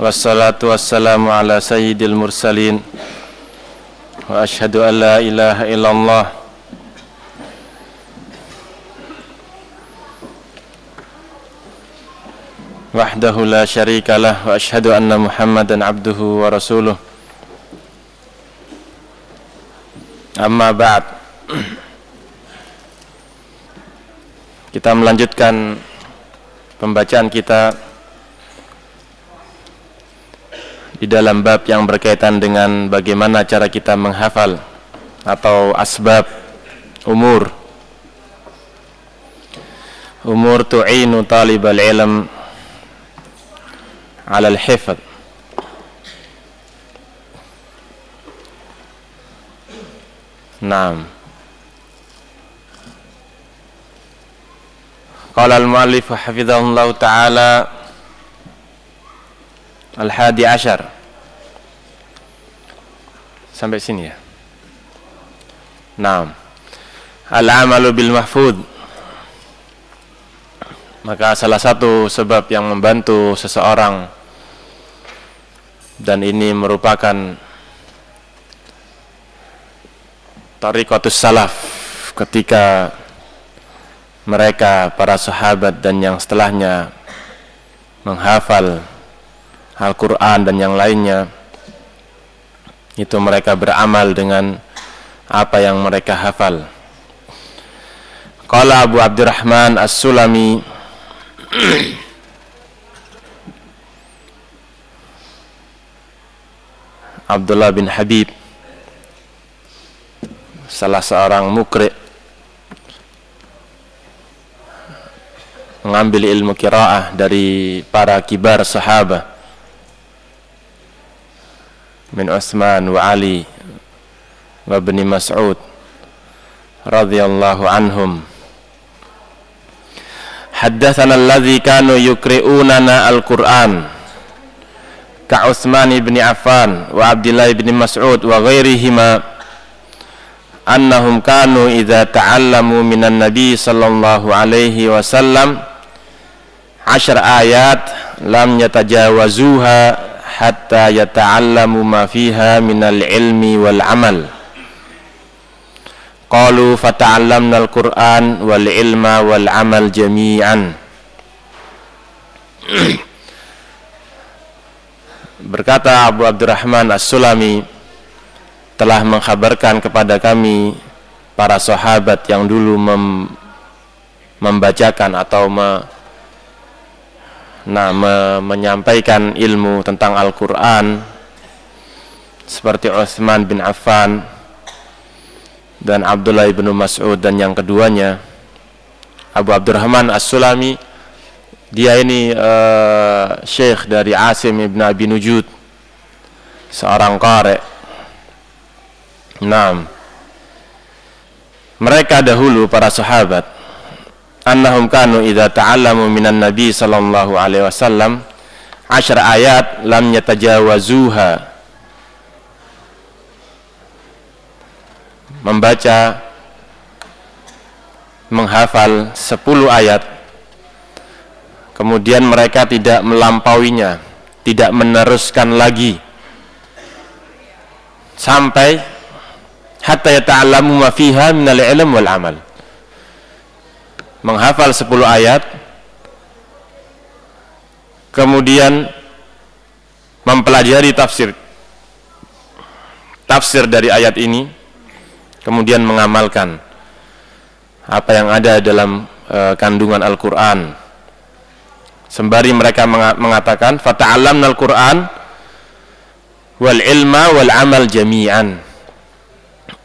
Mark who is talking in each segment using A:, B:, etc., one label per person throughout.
A: Wassalatu wassalamu ala sayyidil mursalin. Wa ashadu an la ilaha illallah. Wahdahu la sharika lah. Wa ashadu anna muhammadan abduhu wa rasuluh. Amma ba'd. Kita melanjutkan pembacaan kita di dalam bab yang berkaitan dengan bagaimana cara kita menghafal atau asbab umur. Umur tu'inu talib al ilm ala al-hifz Naam. Qala al-muallif hafizahullah ta'ala Al-Hadi Ashar. Sampai sini ya? Nah Al-amalu bil mahfud. Maka salah satu sebab yang membantu seseorang dan ini merupakan tarikatus salaf ketika mereka para sahabat dan yang setelahnya menghafal Al-Quran dan yang lainnya. Itu mereka beramal dengan apa yang mereka hafal. Qala Abu Abdurrahman As-Sulami Abdullah bin Habib salah seorang mukri mengambil ilmu kiraah dari para kibar sahabat min Utsman wa Ali wa Ibn Mas'ud radhiyallahu anhum Haddatsana alladhi kanu yuqri'unana al-Qur'an ka Utsman ibn Affan wa Abdullah ibn Mas'ud wa ghairihima annahum kanu idza ta'allamu minan nabi sallallahu alaihi wasallam ashar ayat lam yatajawazuha hatta yata'allamu ma fiha minal ilmi wal amal. Qalu fata'allamna al-Qur'an wal ilma wal amal jami'an. Berkata Abu Abdurrahman As-Sulami telah mengkhabarkan kepada kami para sahabat yang dulu mem membacakan atau me nah me menyampaikan ilmu tentang Al-Qur'an seperti Utsman bin Affan dan Abdullah bin Mas'ud dan yang keduanya Abu Abdurrahman As-Sulami dia ini uh, syekh dari Asim ibn Abi Nujud seorang qari. Naam. Mereka dahulu para sahabat annahum kanu idza ta'allamu minan nabi sallallahu alaihi wasallam ashar ayat lam yatajawazuha. Membaca menghafal 10 ayat kemudian mereka tidak melampauinya tidak meneruskan lagi. Sampai hatta yata'allamu ma fiha minal ilm wal amal menghafal 10 ayat. Kemudian mempelajari tafsir. Tafsir dari ayat ini. Kemudian mengamalkan apa yang ada dalam uh, kandungan Al-Qur'an. Sembari mereka mengatakan fata'allamna al-Qur'an wal ilma wal amal jami'an.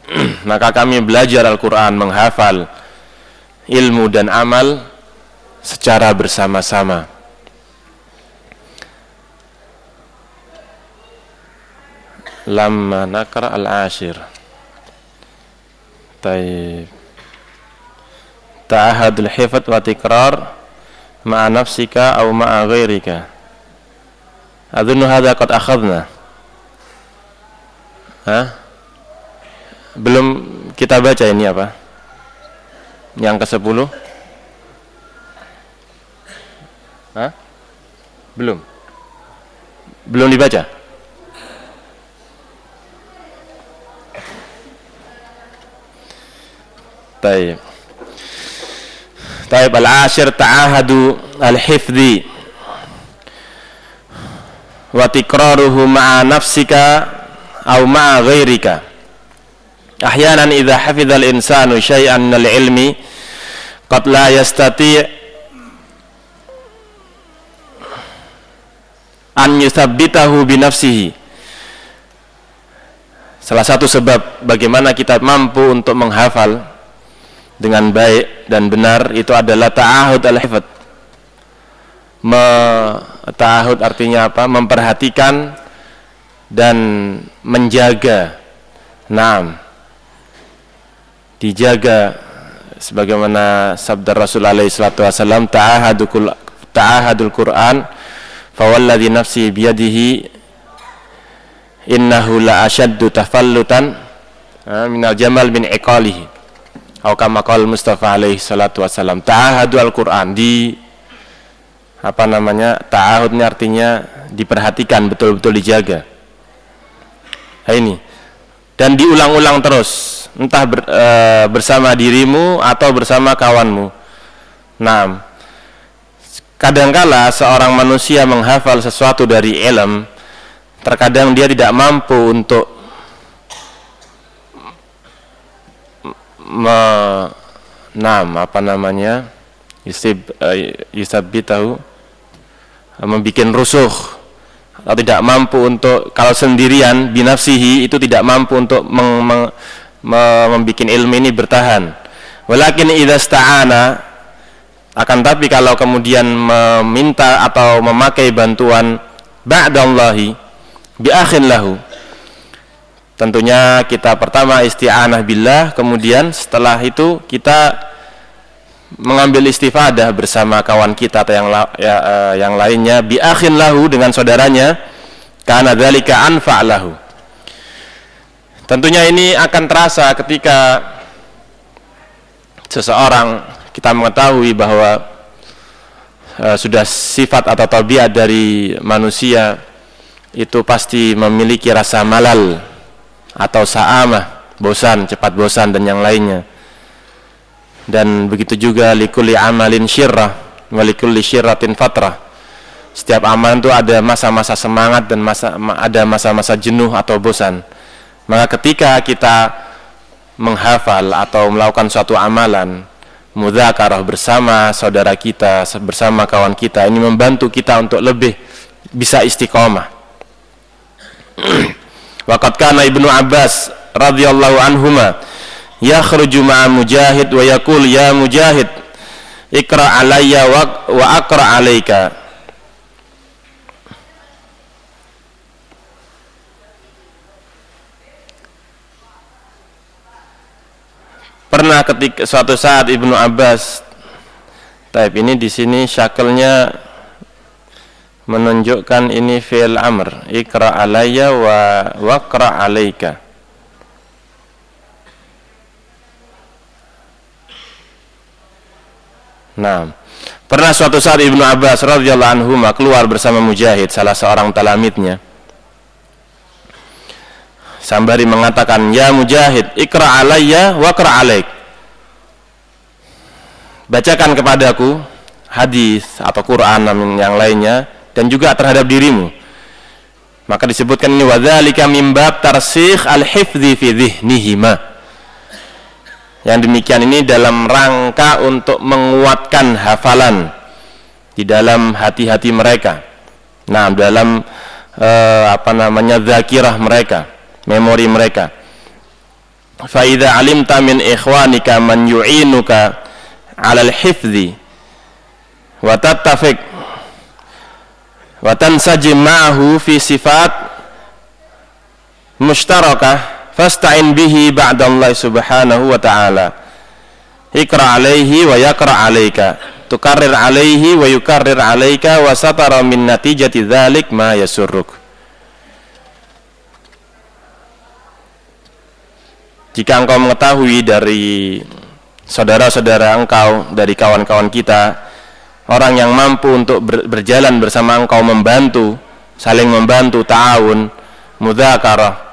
A: Maka kami belajar Al-Qur'an menghafal ilmu dan amal secara bersama-sama. Lama nakra al-ashir. Taib. Ta'ahadul hifat wa tikrar ma'a nafsika au ma'a ghairika. Adhunnu hadha qad akhadna. Hah? Belum kita baca ini apa? Yang ke sepuluh? Hah? Belum? Belum dibaca? Baik. Baik, al-ashir ta'ahadu al-hifdhi wa tikraruhu ma'a nafsika aw ma'a ghairika. Ahyanan idza hafidha al-insanu syai'an min al-ilmi qad la yastati' an yuthabbitahu bi nafsihi. Salah satu sebab bagaimana kita mampu untuk menghafal dengan baik dan benar itu adalah ta'ahud al-hifd. ta'ahud artinya apa? Memperhatikan dan menjaga. Naam. Dijaga sebagaimana sabda Rasul alaihi salatu wasallam ta'ahadul ta'ahadul Quran fawalladhi nafsi biyadihi innahu la ashaddu tafallutan minal jamal min iqalihi. Aukamakal Mustafa alaihi salatu wassalam Ta'ahadu Al-Quran Di Apa namanya Ta'ahudnya artinya Diperhatikan betul-betul dijaga. Ini. Dan diulang-ulang terus Entah ber, e, bersama dirimu Atau bersama kawanmu. Nah Kadangkala seorang manusia menghafal sesuatu dari ilm Terkadang dia tidak mampu untuk me, nam apa namanya yusib uh, tahu membuat rusuh. Atau tidak mampu untuk kalau sendirian binafsihi itu tidak mampu untuk meng, meng, me, membuat ilmu ini bertahan walakin idza sta'ana akan tapi kalau kemudian meminta atau memakai bantuan ba'dallahi bi akhin lahu Tentunya kita pertama isti'anah billah, kemudian setelah itu kita mengambil istifadah bersama kawan kita atau yang ya, uh, yang lainnya bi akhin lahu dengan saudaranya karena dzalika anfa' lahu. Tentunya ini akan terasa ketika seseorang kita mengetahui bahwa uh, sudah sifat atau tabiat dari manusia itu pasti memiliki rasa malal atau sa'amah, bosan, cepat bosan dan yang lainnya. Dan begitu juga likulli amalin syirrah wa likulli syirratin fatrah. Setiap amalan itu ada masa-masa semangat dan masa ada masa-masa jenuh atau bosan. Maka ketika kita menghafal atau melakukan suatu amalan, mudzakarah bersama saudara kita, bersama kawan kita, ini membantu kita untuk lebih bisa istiqomah. Waqad kana Ibnu Abbas radhiyallahu anhuma yakhruju ma'a Mujahid wa yaqul ya Mujahid ikra alayya wa, wa aqra alayka Pernah ketika suatu saat Ibnu Abbas Taib ini di sini syakelnya menunjukkan ini fi'il amr ikra alayya wa waqra alayka Nah, pernah suatu saat Ibnu Abbas radhiyallahu anhu keluar bersama Mujahid, salah seorang talamidnya. Sambari mengatakan, "Ya Mujahid, ikra alayya wa qra alaik." Bacakan kepadaku hadis atau Quran yang lainnya dan juga terhadap dirimu. Maka disebutkan ini wadzalika min bab tarsikh al-hifdzi fi dhihnihima. Yang demikian ini dalam rangka untuk menguatkan hafalan di dalam hati-hati mereka. Nah dalam uh, apa namanya zakirah mereka memori mereka fa idza alimta min ikhwanika man yu'inuka 'ala al-hifdzi wa tattafiq wa tansajim ma'ahu fi sifat mushtarakah fasta'in bihi ba'dallah subhanahu wa ta'ala ikra alaihi wa yakra alaika tukarrir alaihi wa yukarrir alaika wa satara min natijati dhalik ma yasurruk jika engkau mengetahui dari saudara-saudara engkau dari kawan-kawan kita orang yang mampu untuk berjalan bersama engkau membantu saling membantu ta'awun mudzakarah.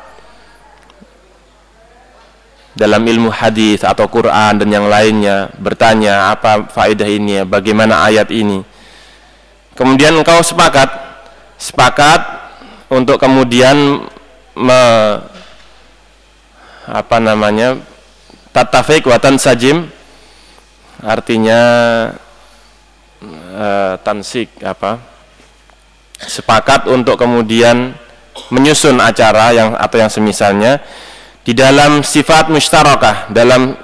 A: Dalam ilmu hadis atau Quran dan yang lainnya bertanya apa faedah ini bagaimana ayat ini. Kemudian engkau sepakat sepakat untuk kemudian me, apa namanya tatafik watan sajim artinya uh, tansik apa sepakat untuk kemudian menyusun acara yang atau yang semisalnya di dalam sifat mustarakah dalam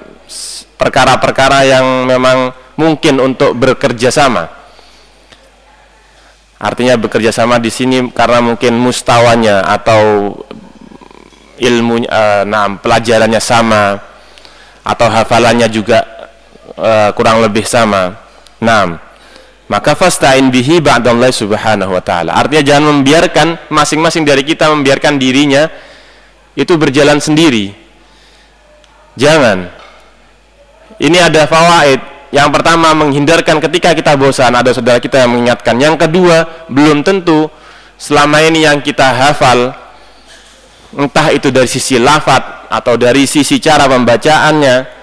A: perkara-perkara yang memang mungkin untuk bekerja sama. Artinya bekerja sama di sini karena mungkin mustawanya atau ilmu uh, nah pelajarannya sama atau hafalannya juga uh, kurang lebih sama nah maka fasta'in bihi ba'dallahi subhanahu wa ta'ala artinya jangan membiarkan masing-masing dari kita membiarkan dirinya itu berjalan sendiri. Jangan. Ini ada fawaid. Yang pertama menghindarkan ketika kita bosan ada saudara kita yang mengingatkan. Yang kedua, belum tentu selama ini yang kita hafal entah itu dari sisi lafat atau dari sisi cara pembacaannya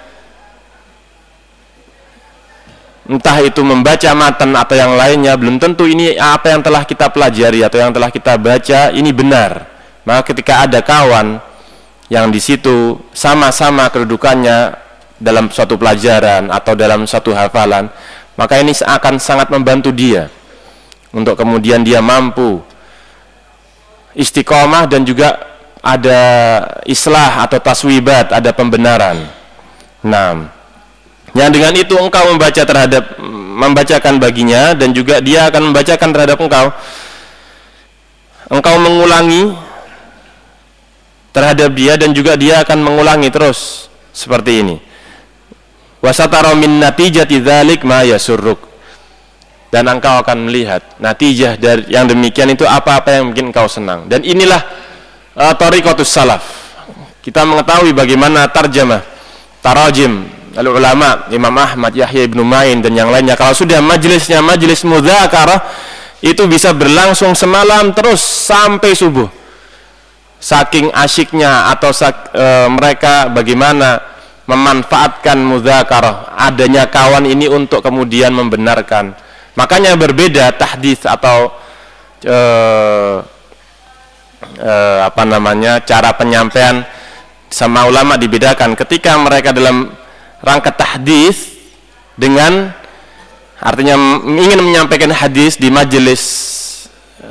A: entah itu membaca matan atau yang lainnya belum tentu ini apa yang telah kita pelajari atau yang telah kita baca ini benar. Maka ketika ada kawan yang di situ sama-sama kedudukannya dalam suatu pelajaran atau dalam suatu hafalan, maka ini akan sangat membantu dia. Untuk kemudian dia mampu istiqomah dan juga ada islah atau taswibat, ada pembenaran. Nah, yang dengan itu engkau membaca terhadap membacakan baginya dan juga dia akan membacakan terhadap engkau. Engkau mengulangi terhadap dia dan juga dia akan mengulangi terus seperti ini. Wasatara min natijati dzalik ma yasurruk. Dan engkau akan melihat natijah dari yang demikian itu apa-apa yang mungkin engkau senang. Dan inilah uh, tariqatus salaf. Kita mengetahui bagaimana tarjamah, tarajim lalu ulama Imam Ahmad, Yahya ibnu Ma'in dan yang lainnya. Kalau sudah majelisnya majelis mudzakarah itu bisa berlangsung semalam terus sampai subuh. Saking asyiknya atau sak, e, mereka bagaimana memanfaatkan mudzakarah adanya kawan ini untuk kemudian membenarkan. Makanya berbeda tahdis atau e, e, apa namanya cara penyampaian sama ulama dibedakan ketika mereka dalam rangka tahdis dengan artinya ingin menyampaikan hadis di majelis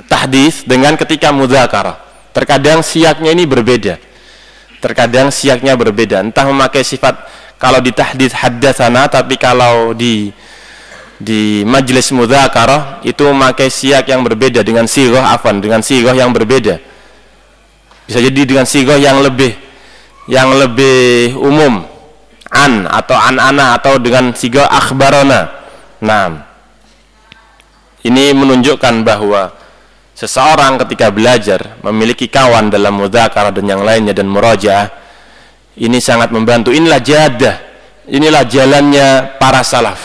A: tahdis dengan ketika mudzakarah Terkadang siaknya ini berbeda. Terkadang siaknya berbeda. Entah memakai sifat kalau di tahdid haddatsana tapi kalau di di majelis mudzakarah itu memakai siak yang berbeda dengan sigoh afan dengan sigoh yang berbeda. Bisa jadi dengan sigoh yang lebih yang lebih umum. An atau an ana atau dengan sigoh akhbarona. Nah, ini menunjukkan bahwa seseorang ketika belajar memiliki kawan dalam mudzakarah dan yang lainnya dan murajaah ini sangat membantu. Inilah jadah inilah jalannya para salaf.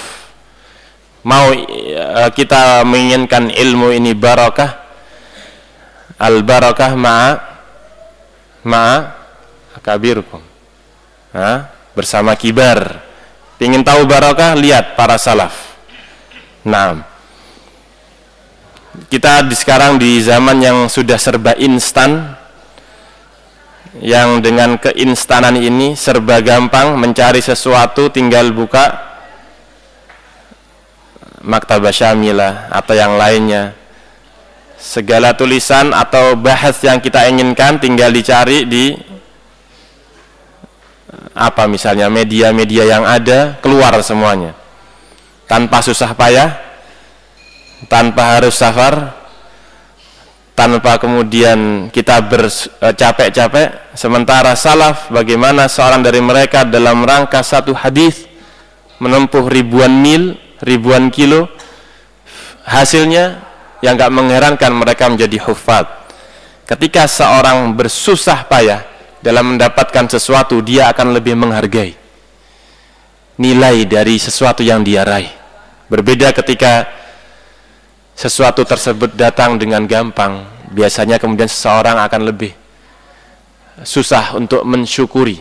A: Mau uh, kita menginginkan ilmu ini barakah al barakah ma ma akabirukum ha? bersama kibar. Ingin tahu barakah lihat para salaf. Nah kita di sekarang di zaman yang sudah serba instan yang dengan keinstanan ini serba gampang mencari sesuatu tinggal buka maktabah syamilah atau yang lainnya segala tulisan atau bahas yang kita inginkan tinggal dicari di apa misalnya media-media yang ada keluar semuanya. Tanpa susah payah tanpa harus safar tanpa kemudian kita bercapek-capek sementara salaf bagaimana seorang dari mereka dalam rangka satu hadis menempuh ribuan mil ribuan kilo hasilnya yang gak mengherankan mereka menjadi hufad ketika seorang bersusah payah dalam mendapatkan sesuatu dia akan lebih menghargai nilai dari sesuatu yang dia raih berbeda ketika sesuatu tersebut datang dengan gampang biasanya kemudian seseorang akan lebih susah untuk mensyukuri.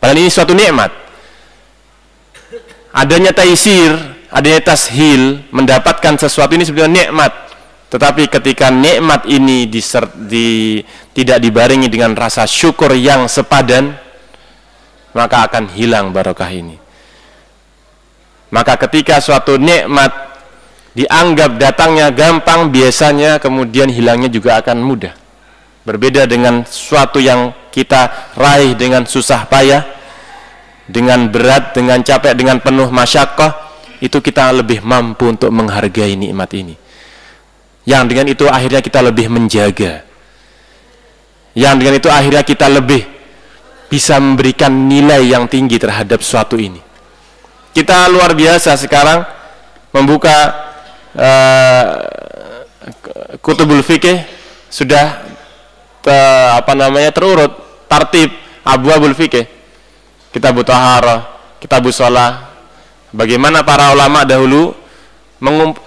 A: Padahal ini suatu nikmat. Adanya taisir, adanya tashil, mendapatkan sesuatu ini sebenarnya nikmat. Tetapi ketika nikmat ini diser, di, tidak dibarengi dengan rasa syukur yang sepadan, maka akan hilang barokah ini. Maka ketika suatu nikmat dianggap datangnya gampang, biasanya kemudian hilangnya juga akan mudah. Berbeda dengan suatu yang kita raih dengan susah payah, dengan berat, dengan capek, dengan penuh masyakkah, itu kita lebih mampu untuk menghargai nikmat ini. Yang dengan itu akhirnya kita lebih menjaga. Yang dengan itu akhirnya kita lebih bisa memberikan nilai yang tinggi terhadap suatu ini. Kita luar biasa sekarang membuka uh, kutubul fikih sudah te, apa namanya terurut tartib abu abul fikih kita butuh hara kita busolah bagaimana para ulama dahulu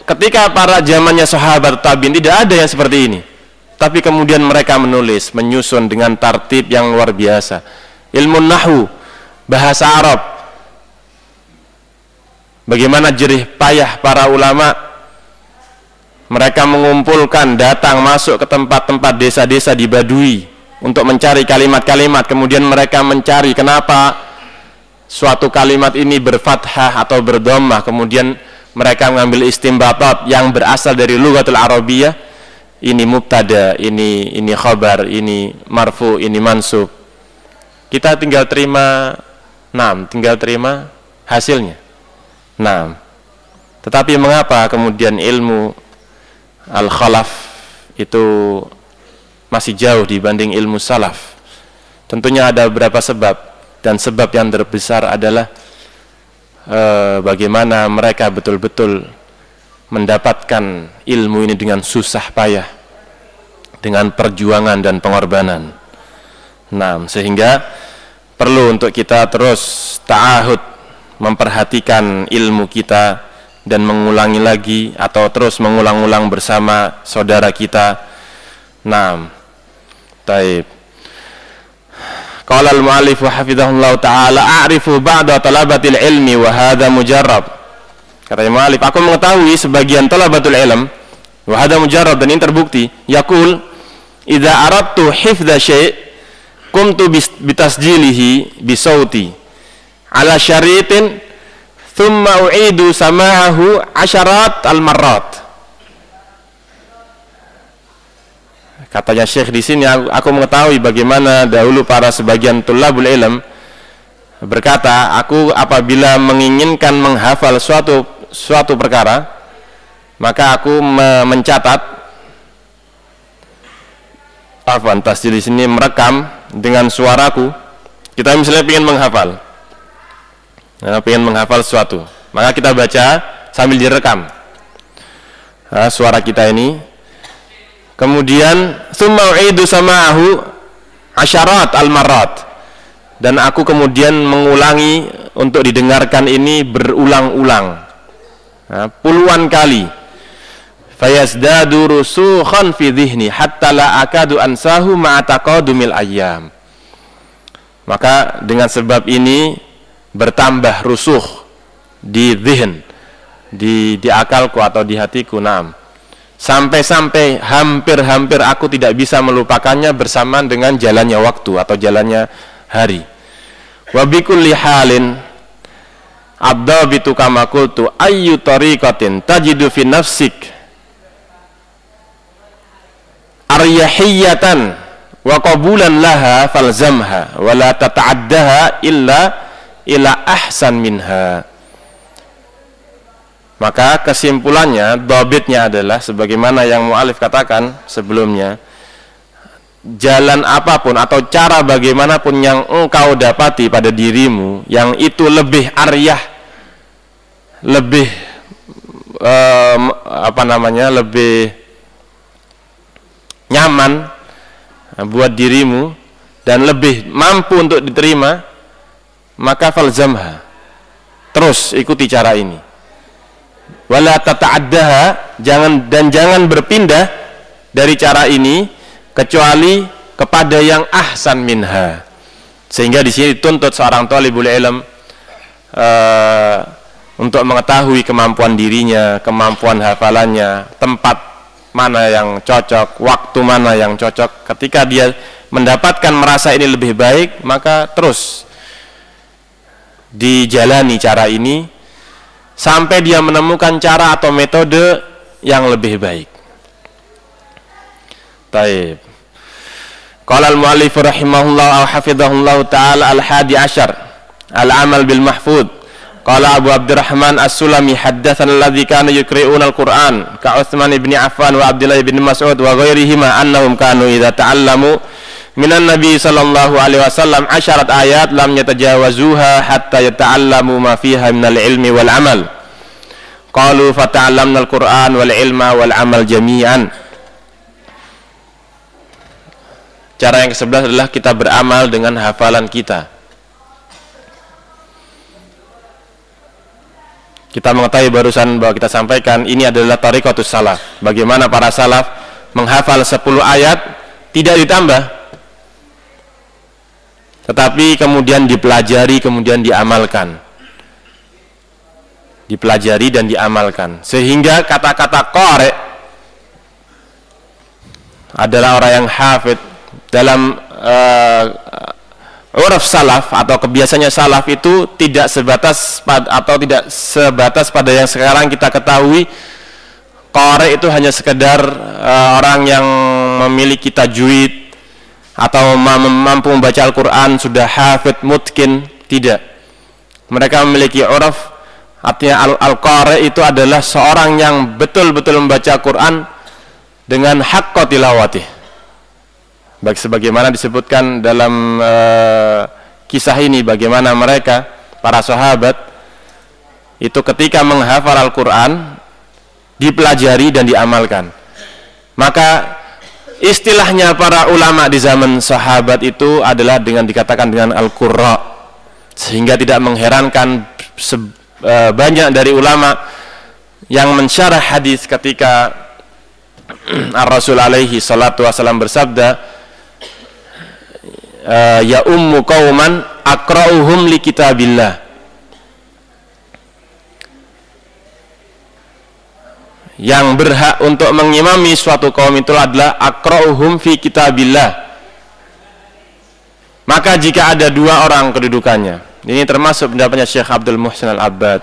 A: ketika para zamannya sahabat tabiin tidak ada yang seperti ini. Tapi kemudian mereka menulis menyusun dengan tartib yang luar biasa. Ilmu nahu bahasa Arab. Bagaimana jerih payah para ulama? Mereka mengumpulkan datang masuk ke tempat-tempat desa-desa di Badui untuk mencari kalimat-kalimat. Kemudian mereka mencari kenapa suatu kalimat ini berfathah atau berdomah kemudian mereka mengambil istimbatat yang berasal dari lughatul arabiyah ini mubtada, ini ini khabar, ini marfu, ini mansub. Kita tinggal terima nam, tinggal terima hasilnya. Nam. Tetapi mengapa kemudian ilmu al-khalaf itu masih jauh dibanding ilmu salaf? Tentunya ada beberapa sebab dan sebab yang terbesar adalah eh, bagaimana mereka betul-betul mendapatkan ilmu ini dengan susah payah dengan perjuangan dan pengorbanan. Nah, sehingga perlu untuk kita terus ta'ahud memperhatikan ilmu kita dan mengulangi lagi atau terus mengulang-ulang bersama saudara kita. Nah, taib. Qala al-mu'allif hafizahullah ta'ala a'rifu ba'da talabatil ilmi wa hadha mujarrab. Kata mu'allif, aku mengetahui sebagian talabatul ilm wa hadha mujarrab dan ini terbukti. Yaqul idza aradtu hifdha syai' kumtu bitasjilihi bisauti ala syaritin thumma u'idu sama'ahu asyarat al-marrat. Katanya Syekh di sini aku, aku mengetahui bagaimana dahulu para sebagian tulabul ilm berkata, aku apabila menginginkan menghafal suatu suatu perkara, maka aku me mencatat Afwan, tasjil di sini merekam dengan suaraku. Kita misalnya ingin menghafal. Nah, ingin menghafal sesuatu. Maka kita baca sambil direkam. Nah, suara kita ini kemudian summa u'idu sama'ahu asyarat al-marat dan aku kemudian mengulangi untuk didengarkan ini berulang-ulang. Nah, puluhan kali. Fayazdadu rusukhan fi dhihni hatta la akadu ansahu ma'ataqadumil ayyam. Maka dengan sebab ini bertambah rusuh di dhihn di di akalku atau di hatiku. Nam sampai-sampai hampir-hampir aku tidak bisa melupakannya bersamaan dengan jalannya waktu atau jalannya hari. Wa bikulli halin abdabitu kama qultu ayyu tariqatin tajidu fi nafsik aryahiyatan wa qabulan laha falzamha wa la tata'addaha illa ila ahsan minha maka kesimpulannya, dobitnya adalah sebagaimana yang mu'alif katakan sebelumnya, jalan apa pun atau cara bagaimanapun yang engkau dapati pada dirimu, yang itu lebih aryah, lebih um, apa namanya, lebih nyaman buat dirimu dan lebih mampu untuk diterima, maka falzamha. Terus ikuti cara ini wala tata'addaha jangan dan jangan berpindah dari cara ini kecuali kepada yang ahsan minha. Sehingga di sini dituntut seorang talibul ilm uh, untuk mengetahui kemampuan dirinya, kemampuan hafalannya, tempat mana yang cocok, waktu mana yang cocok. Ketika dia mendapatkan merasa ini lebih baik, maka terus dijalani cara ini sampai dia menemukan cara atau metode yang lebih baik. Taib. Qala al-mu'allif rahimahullah wa hafizahullah taala al-hadi ashar al-amal bil mahfud. Qala Abu Abdurrahman As-Sulami haddatsana alladhi kanu yuqri'una al-Qur'an ka Utsman ibn Affan wa Abdullah ibn Mas'ud wa ghairihima annahum kanu idza ta'allamu minan nabi sallallahu alaihi wasallam asyarat ayat lam yatajawazuha hatta yata'allamu ma fiha minal ilmi wal amal. Qalu fata'allamna al-Qur'an wal ilma wal amal jami'an. Cara yang ke-11 adalah kita beramal dengan hafalan kita. Kita mengetahui barusan bahwa kita sampaikan ini adalah tarikatus salaf. Bagaimana para salaf menghafal 10 ayat tidak ditambah. Tetapi kemudian dipelajari, kemudian diamalkan. Dipelajari dan diamalkan. Sehingga kata-kata korek adalah orang yang hafid dalam uh, uraf salaf atau kebiasaannya salaf itu tidak sebatas atau tidak sebatas pada yang sekarang kita ketahui qari itu hanya sekedar uh, orang yang memiliki tajwid atau mampu membaca Al-Qur'an sudah hafid mutkin? Tidak. Mereka memiliki uraf artinya al-qari itu adalah seorang yang betul-betul membaca Quran dengan hak tilawatih Baik sebagaimana disebutkan dalam uh, kisah ini bagaimana mereka para sahabat itu ketika menghafal Al-Qur'an dipelajari dan diamalkan. Maka istilahnya para ulama di zaman sahabat itu adalah dengan dikatakan dengan Al-Qurra. Sehingga tidak mengherankan uh, banyak dari ulama yang mensyarah hadis ketika Ar-Rasul alaihi salatu wasallam bersabda uh, ya ummu qauman akra'uhum li kitabillah yang berhak untuk mengimami suatu kaum itu adalah akra'uhum fi kitabillah. Maka jika ada dua orang kedudukannya ini termasuk pendapatnya Syekh Abdul Muhsin Al-Abbad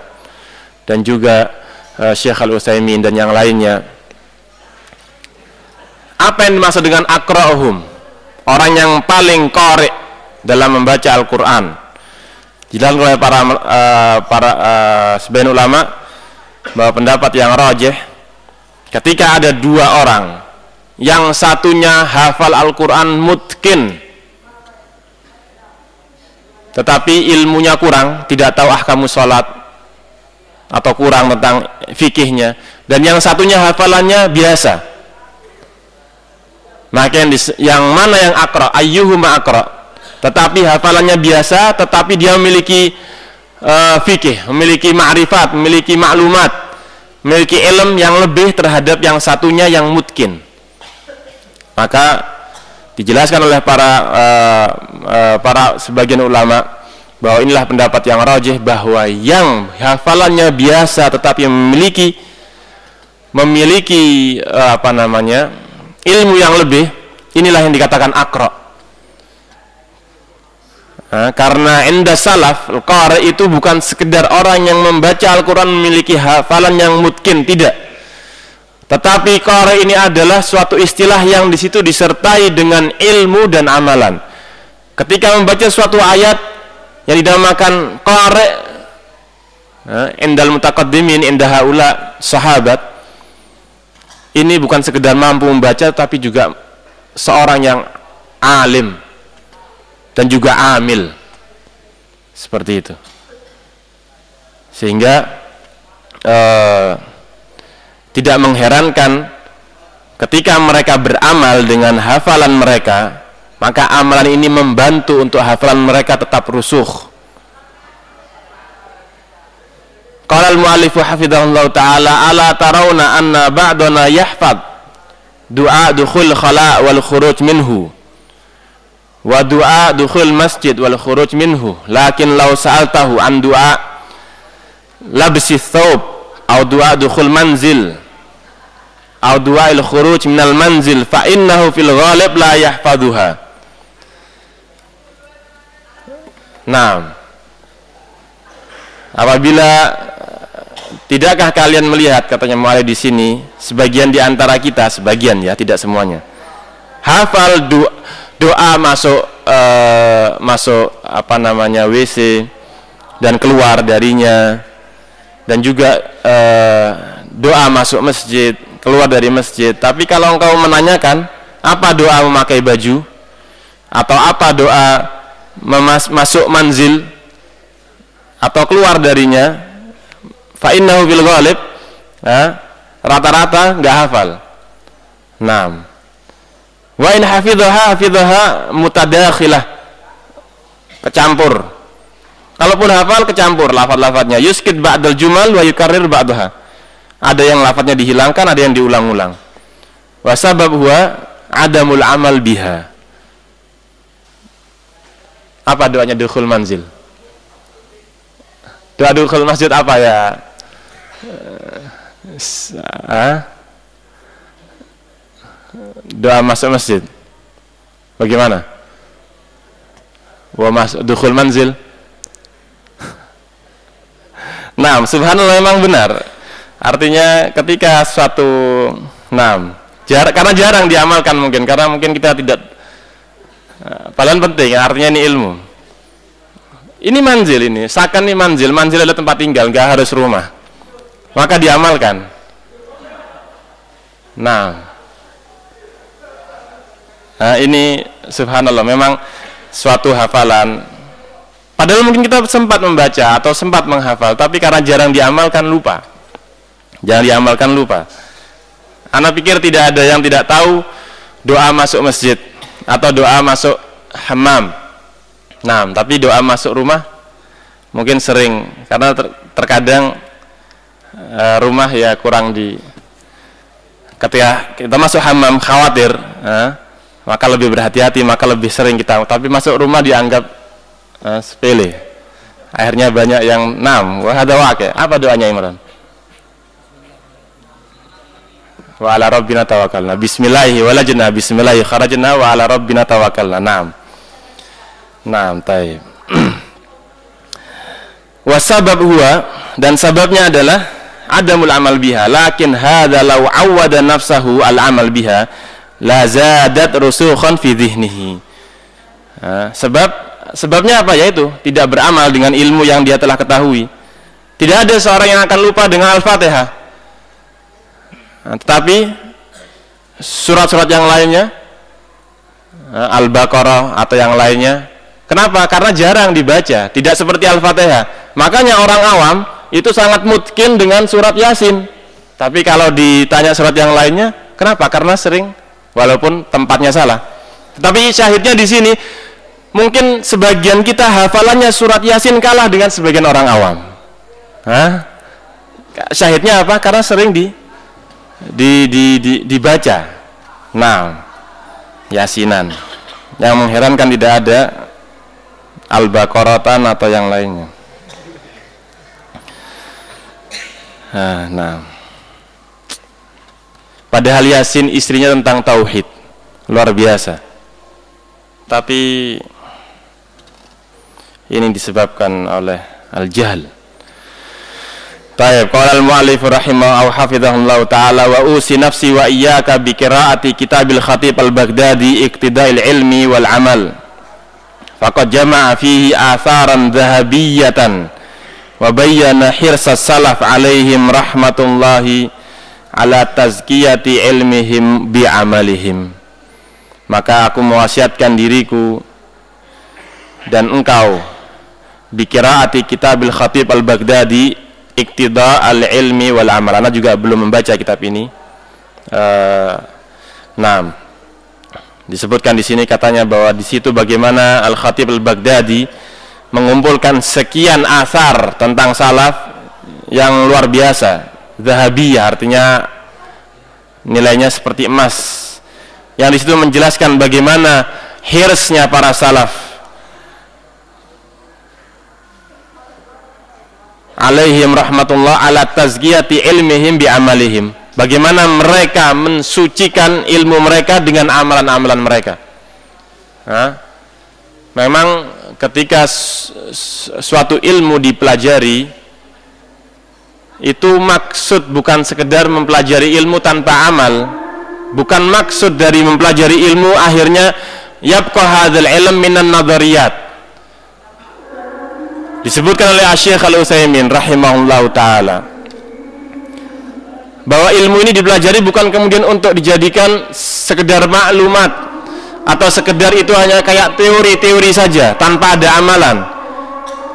A: dan juga uh, Syekh Al-Utsaimin dan yang lainnya. Apa yang dimaksud dengan akra'uhum orang yang paling korek dalam membaca Al-Quran. Dilakukan oleh para uh, para uh, ulama bahwa pendapat yang rojeh ketika ada dua orang yang satunya hafal Al-Quran mutkin tetapi ilmunya kurang tidak tahu ahkamu sholat atau kurang tentang fikihnya. Dan yang satunya hafalannya biasa. Maka yang, yang mana yang akra ayyuhuma akra tetapi hafalannya biasa tetapi dia memiliki uh, fikih memiliki ma'rifat memiliki maklumat memiliki ilm yang lebih terhadap yang satunya yang mutkin. Maka dijelaskan oleh para uh, uh, para sebagian ulama bahwa inilah pendapat yang rajih bahwa yang hafalannya biasa tetapi memiliki memiliki uh, apa namanya ilmu yang lebih inilah yang dikatakan akro nah, karena enda salaf qari itu bukan sekedar orang yang membaca Al-Quran memiliki hafalan yang mungkin tidak. Tetapi qari ini adalah suatu istilah yang di situ disertai dengan ilmu dan amalan. Ketika membaca suatu ayat yang dinamakan qari endal mutaqaddimin indah haula sahabat ini bukan sekedar mampu membaca tapi juga seorang yang alim dan juga amil. Seperti itu. Sehingga eh, tidak mengherankan ketika mereka beramal dengan hafalan mereka maka amalan ini membantu untuk hafalan mereka tetap rusuh. Qala al-mu'allifu hafidhahullah ta'ala ala tarawna anna ba'dana yahfad? Doa dukhul khala wal khuruj minhu wa doa dukhul masjid wal khuruj minhu. Lakin law sa'altahu an doa labsi thawb atau doa dukhul manzil atau doa il khuruj minal manzil fa innahu fil ghalib la yahfaduha Nah, apabila tidakkah kalian melihat katanya mulai di sini sebagian di antara kita sebagian ya tidak semuanya hafal doa, doa masuk uh, masuk apa namanya WC dan keluar darinya. Dan juga uh, doa masuk masjid keluar dari masjid. Tapi kalau engkau menanyakan apa doa memakai baju? Atau apa doa memas masuk manzil? Atau keluar darinya? Fa innahu fil ghalib rata-rata nggak hafal. Naam. Wa in hafidhaha hafidhaha mutadakhilah. Kecampur. Kalaupun hafal kecampur lafaz-lafaznya. Yuskid ba'dal jumal wa yukarrir ba'daha. Ada yang lafaznya dihilangkan, ada yang diulang-ulang. Wa sabab huwa adamul amal biha apa doanya dukhul manzil? Doa dukhul masjid apa ya? Uh, doa masuk masjid. Bagaimana? Wa mas dukhul manzil. Nah, subhanallah memang benar. Artinya ketika suatu nah, jar karena jarang diamalkan mungkin karena mungkin kita tidak Padahal penting, artinya ini ilmu. Ini manzil ini, sakan ini manzil, manzil adalah tempat tinggal, nggak harus rumah. Maka diamalkan. Nah, nah ini subhanallah memang suatu hafalan. Padahal mungkin kita sempat membaca atau sempat menghafal, tapi karena jarang diamalkan lupa. Jangan diamalkan lupa. Anak pikir tidak ada yang tidak tahu doa masuk masjid atau doa masuk hammam. Nah, tapi doa masuk rumah mungkin sering karena ter terkadang uh, rumah ya kurang di ketika kita masuk hammam khawatir uh, maka lebih berhati-hati maka lebih sering kita tapi masuk rumah dianggap uh, sepele. Akhirnya banyak yang nam. Wah ada wakil apa doanya Imran? Wa ala rabbina tawakkalna. Bismillahi walajna bismillahi kharajna wa ala rabbina tawakkalna. Naam naam taib. Wa sabab huwa dan sababnya adalah adamul amal biha. Lakin hadha law awwada nafsahu al amal biha la zadat rusukhan fi dhihnihi. Sebab sebabnya apa? Yaitu tidak beramal dengan ilmu yang dia telah ketahui. Tidak ada seorang yang akan lupa dengan al-fatihah. Nah, tetapi surat-surat yang lainnya Al-Baqarah atau yang lainnya. Kenapa? karena jarang dibaca. Tidak seperti Al-Fatihah. Makanya orang awam itu sangat mungkin dengan surat Yasin. Tapi kalau ditanya surat yang lainnya kenapa? karena sering walaupun tempatnya salah tetapi syahidnya di sini mungkin sebagian kita hafalannya surat Yasin kalah dengan sebagian orang awam Hah? syahidnya apa? karena sering di di, di, di, dibaca. Nah, yasinan. Yang mengherankan tidak ada al-baqaratan atau yang lainnya. Nah, nah. Padahal Yasin istrinya tentang tauhid. Luar biasa. Tapi ini disebabkan oleh al-jahl Taib, qala al-mu'allif rahimah au hafizahullah taala wa usi nafsi wa iyyaka bi qiraati kitabil khatib al-Baghdadi iqtida'il ilmi wal amal. Faqad jama'a fihi atharan dhahabiyatan wa bayyana hirsa salaf alaihim rahmatullahi ala tazkiyati ilmihim bi amalihim. Maka aku mewasiatkan diriku dan engkau bi qiraati kitabil khatib al-Baghdadi iktida al-ilmi wal amal. Anda juga belum membaca kitab ini. Uh, nah, disebutkan di sini katanya bahwa di situ bagaimana Al-Khatib Al-Baghdadi mengumpulkan sekian asar tentang salaf yang luar biasa. Zahabiyah artinya nilainya seperti emas. yang di situ menjelaskan bagaimana hirsnya para salaf. Alaihim rahmatullah ala tazkiyati ilmihim bi amalihim. Bagaimana mereka mensucikan ilmu mereka dengan amalan-amalan mereka. Memang ketika suatu ilmu dipelajari itu maksud bukan sekedar mempelajari ilmu tanpa amal. Bukan maksud dari mempelajari ilmu akhirnya yabqa hadzal ilm minan nadhariyat. Disebutkan oleh Syekh Al-Utsaimin rahimahullahu taala bahwa ilmu ini dipelajari bukan kemudian untuk dijadikan sekedar maklumat atau sekedar itu hanya kayak teori-teori saja tanpa ada amalan.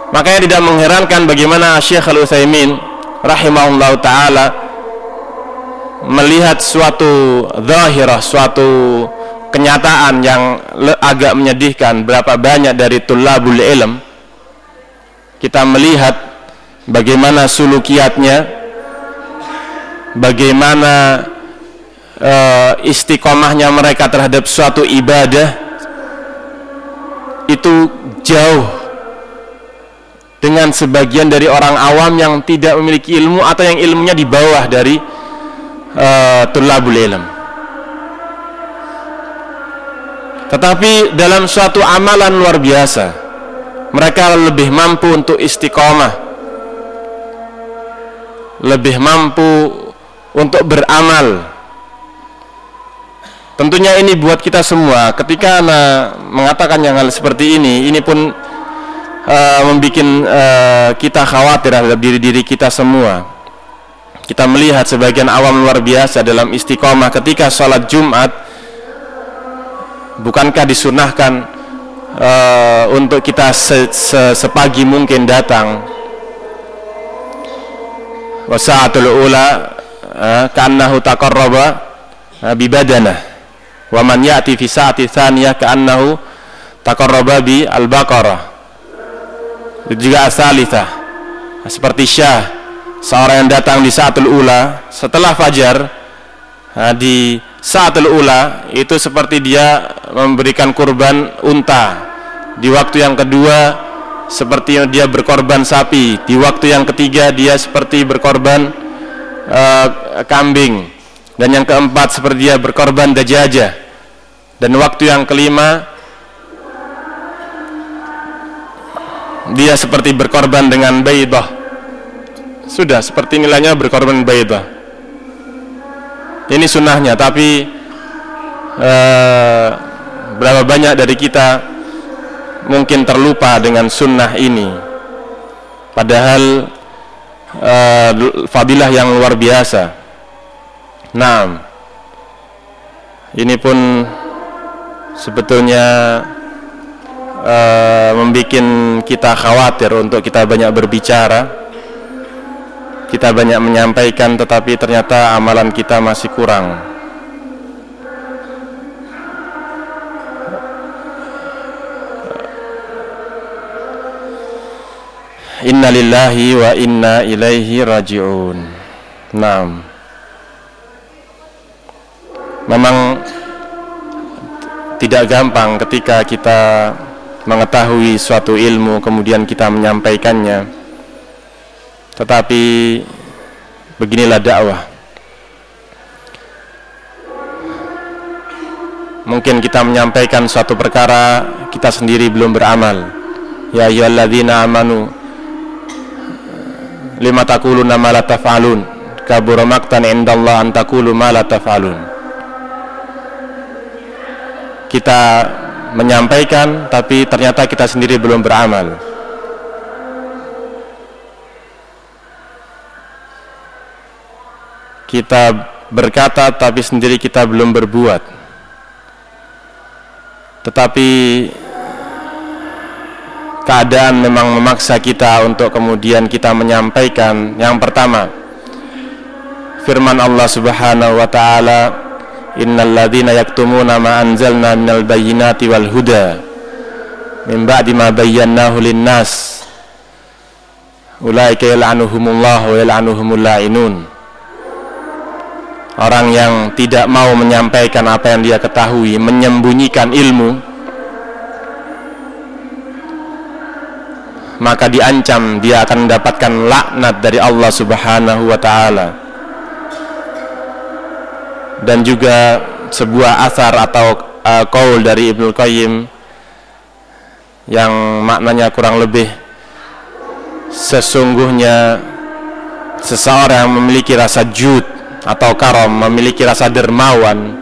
A: Makanya tidak mengherankan bagaimana Syekh Al-Utsaimin rahimahullahu taala melihat suatu zahirah, suatu kenyataan yang agak menyedihkan berapa banyak dari tulabul ilm kita melihat bagaimana sulukiatnya bagaimana uh, istiqomahnya mereka terhadap suatu ibadah itu jauh dengan sebagian dari orang awam yang tidak memiliki ilmu atau yang ilmunya di bawah dari uh, tulabul ilm. Tetapi dalam suatu amalan luar biasa mereka lebih mampu untuk istiqomah lebih mampu untuk beramal. Tentunya ini buat kita semua. Ketika mengatakan yang hal seperti ini ini pun uh, membuat uh, kita khawatir terhadap diri-diri kita semua. Kita melihat sebagian awam luar biasa dalam istiqomah ketika sholat Jumat bukankah disunahkan uh, untuk kita se -se sepagi mungkin datang? Wasaatul ula uh, ka'annahu taqarraba bi badanah wa man ya'ti fi sa'ati thaniyah ka'annahu taqarraba bi al-baqarah juga asalithah seperti syah seorang yang datang di saatul ula setelah fajar. Nah, di saatul ula itu seperti dia memberikan kurban unta. Di waktu yang kedua seperti dia berkorban sapi. Di waktu yang ketiga dia seperti berkorban uh, kambing. Dan yang keempat seperti dia berkorban dajaja dan waktu yang kelima dia seperti berkorban dengan baidah. Sudah seperti nilainya berkorban baidah. Ini sunnahnya tapi ee, berapa banyak dari kita mungkin terlupa dengan sunnah ini. Padahal ee, fadilah yang luar biasa. Nah ini pun sebetulnya membuat kita khawatir untuk kita banyak berbicara kita banyak menyampaikan tetapi ternyata amalan kita masih kurang. Inna lillahi wa inna ilaihi raji'un. Naam. Memang tidak gampang ketika kita mengetahui suatu ilmu kemudian kita menyampaikannya tetapi beginilah dakwah. Mungkin kita menyampaikan suatu perkara kita sendiri belum beramal. Ya ayyuhalladzina amanu lima taquluna ma la taf'alun kabura maqtan indallah an taqulu ma la taf'alun. Kita menyampaikan tapi ternyata kita sendiri belum beramal. kita berkata tapi sendiri kita belum berbuat tetapi keadaan memang memaksa kita untuk kemudian kita menyampaikan yang pertama firman Allah Subhanahu wa taala innal ladzina yaktumuna ma anzalna minal bayyinati wal huda. Min ba'di ma bayyanahu lin-nas. Ulaika yal'anuhumullah wa yal'anuhumul la'inun. Orang yang tidak mau menyampaikan apa yang dia ketahui, menyembunyikan ilmu, maka diancam dia akan mendapatkan laknat dari Allah Subhanahu wa taala. Dan juga sebuah asar atau uh, qaul dari Ibnu Qayyim yang maknanya kurang lebih sesungguhnya seseorang yang memiliki rasa jud atau karom memiliki rasa dermawan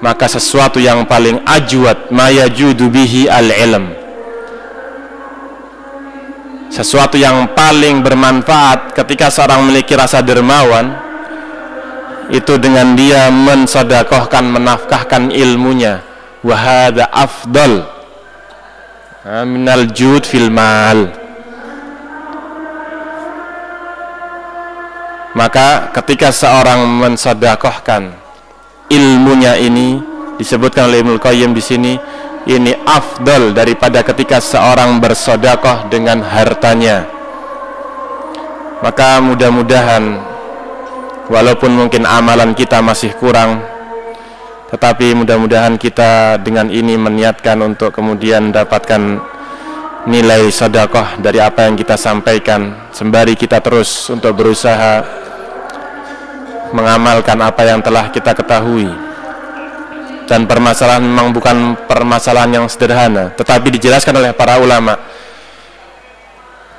A: maka sesuatu yang paling ajwat mayajudu bihi al-ilm. Sesuatu yang paling bermanfaat ketika seorang memiliki rasa dermawan itu dengan dia mensodakohkan menafkahkan ilmunya. Wahada afdal. Minal jud fil mal. Maka ketika seorang mensedekahkan ilmunya ini disebutkan oleh Ibnu Qayyim di sini ini afdal daripada ketika seorang bersedekah dengan hartanya. Maka mudah-mudahan walaupun mungkin amalan kita masih kurang tetapi mudah-mudahan kita dengan ini meniatkan untuk kemudian dapatkan nilai sedekah dari apa yang kita sampaikan. Sembari kita terus untuk berusaha mengamalkan apa yang telah kita ketahui. Dan permasalahan memang bukan permasalahan yang sederhana tetapi dijelaskan oleh para ulama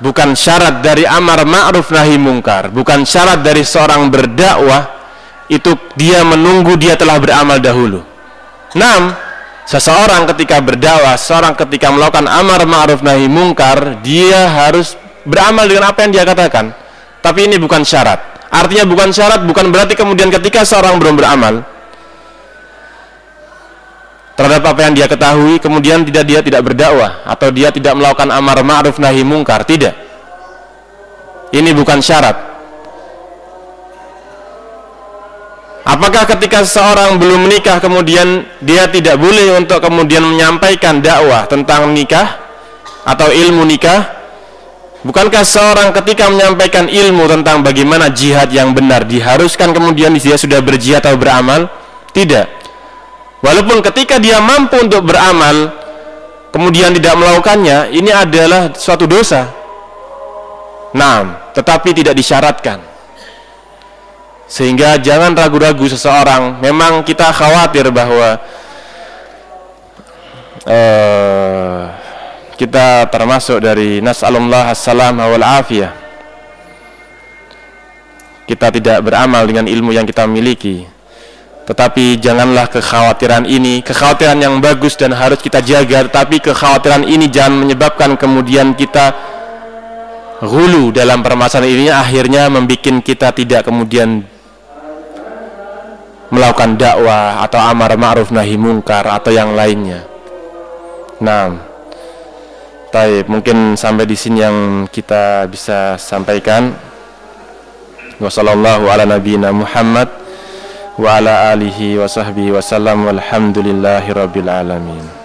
A: bukan syarat dari amar ma'ruf nahi mungkar bukan syarat dari seorang berdakwah itu dia menunggu dia telah beramal dahulu 6 Seseorang ketika berdakwah, seorang ketika melakukan amar ma'ruf nahi mungkar, dia harus beramal dengan apa yang dia katakan. Tapi ini bukan syarat. Artinya bukan syarat, bukan berarti kemudian ketika seorang belum beramal terhadap apa yang dia ketahui, kemudian tidak dia tidak berdakwah atau dia tidak melakukan amar ma'ruf nahi mungkar, tidak. Ini bukan syarat. Apakah ketika seorang belum menikah kemudian dia tidak boleh untuk kemudian menyampaikan dakwah tentang nikah atau ilmu nikah? Bukankah seorang ketika menyampaikan ilmu tentang bagaimana jihad yang benar diharuskan kemudian dia sudah berjihad atau beramal? Tidak. Walaupun ketika dia mampu untuk beramal kemudian tidak melakukannya, ini adalah suatu dosa. Nah, tetapi tidak disyaratkan. Sehingga jangan ragu-ragu seseorang. Memang kita khawatir bahwa uh, kita termasuk dari nas'alullah assalam wal afiyah. Kita tidak beramal dengan ilmu yang kita miliki tetapi janganlah kekhawatiran ini kekhawatiran yang bagus dan harus kita jaga tetapi kekhawatiran ini jangan menyebabkan kemudian kita hulu dalam permasalahan ini akhirnya membuat kita tidak kemudian melakukan dakwah atau amar ma'ruf nahi mungkar atau yang lainnya. Nah, taib mungkin sampai di sini yang kita bisa sampaikan. Ala nabiyina Muhammad wa ala alihi wa sahbihi wasallam walhamdulillahi rabbil alamin.